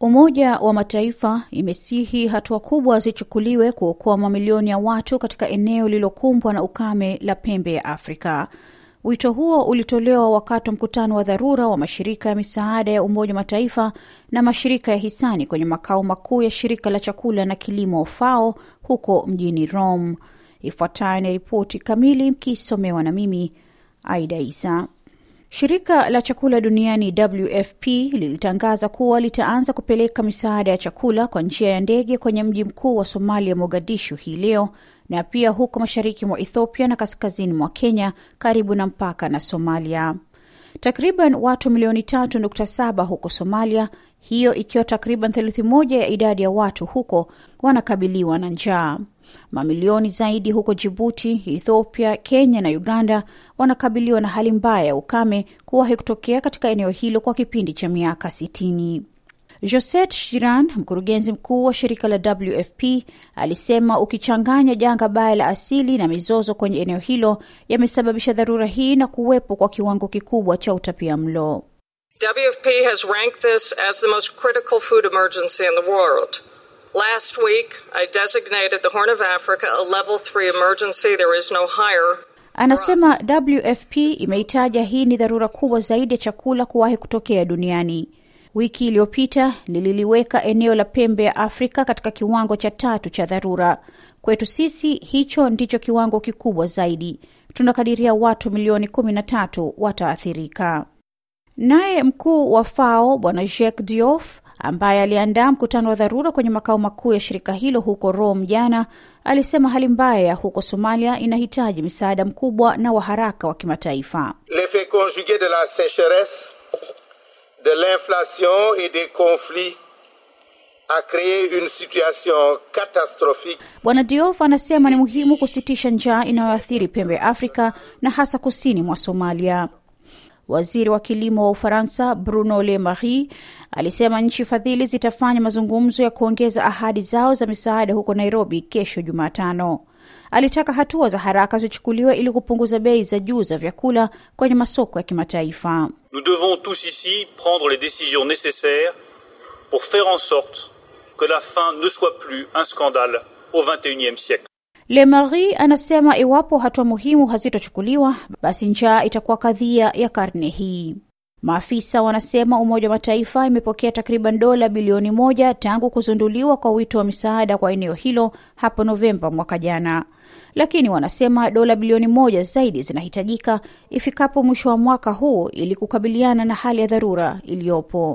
Umoja wa Mataifa imesihi hatua kubwa zichukuliwe kuokoa mamilioni ya watu katika eneo lililokumbwa na ukame la pembe ya Afrika. Wito huo ulitolewa wakati wa mkutano wa dharura wa mashirika ya misaada ya Umoja wa Mataifa na mashirika ya hisani kwenye makao makuu ya shirika la chakula na kilimo FAO huko mjini Rome. Ifuatayo ni ripoti kamili mkisomewa na mimi Aida Isa. Shirika la chakula duniani WFP lilitangaza kuwa litaanza kupeleka misaada ya chakula kwa njia ya ndege kwenye mji mkuu wa Somalia, Mogadishu, hii leo na pia huko mashariki mwa Ethiopia na kaskazini mwa Kenya, karibu na mpaka na Somalia. Takriban watu milioni 3.7 huko Somalia, hiyo ikiwa takriban theluthi moja ya idadi ya watu huko, wanakabiliwa na njaa. Mamilioni zaidi huko Jibuti, Ethiopia, Kenya na Uganda wanakabiliwa na hali mbaya ya ukame kuwahi kutokea katika eneo hilo kwa kipindi cha miaka 60. Joset Shiran, mkurugenzi mkuu wa shirika la WFP, alisema ukichanganya janga baya la asili na mizozo kwenye eneo hilo yamesababisha dharura hii na kuwepo kwa kiwango kikubwa cha utapia mlo. WFP has ranked this as the most critical food emergency in the world. Last week, I designated the Horn of Africa a level 3 emergency. There is no higher. Anasema WFP imeitaja hii ni dharura kubwa zaidi ya chakula kuwahi kutokea duniani. Wiki iliyopita nililiweka eneo la pembe ya Afrika katika kiwango cha tatu cha dharura. Kwetu sisi hicho ndicho kiwango kikubwa zaidi. Tunakadiria watu milioni 13 wataathirika. Naye mkuu wa FAO Bwana Jacques Diouf ambaye aliandaa mkutano wa dharura kwenye makao makuu ya shirika hilo huko Rome jana, alisema hali mbaya huko Somalia inahitaji msaada mkubwa na wa haraka wa kimataifa. L'effet conjugué de la sécheresse, de l'inflation et des conflits a créé une situation catastrophique. Bwana Diouf anasema ni muhimu kusitisha njaa inayoathiri pembe ya Afrika na hasa kusini mwa Somalia. Waziri wa kilimo wa Ufaransa Bruno Le Maire alisema nchi fadhili zitafanya mazungumzo ya kuongeza ahadi zao za misaada huko Nairobi kesho Jumatano. Alitaka hatua za haraka zichukuliwe ili kupunguza bei za juu za vyakula kwenye masoko ya kimataifa. Nous devons tous ici prendre les décisions nécessaires pour faire en sorte que la faim ne soit plus un scandale au XXIe siècle. Le Marie anasema iwapo hatua muhimu hazitochukuliwa basi njaa itakuwa kadhia ya karne hii. Maafisa wanasema Umoja wa Mataifa imepokea takriban dola bilioni moja tangu kuzunduliwa kwa wito wa misaada kwa eneo hilo hapo Novemba mwaka jana, lakini wanasema dola bilioni moja zaidi zinahitajika ifikapo mwisho wa mwaka huu ili kukabiliana na hali ya dharura iliyopo.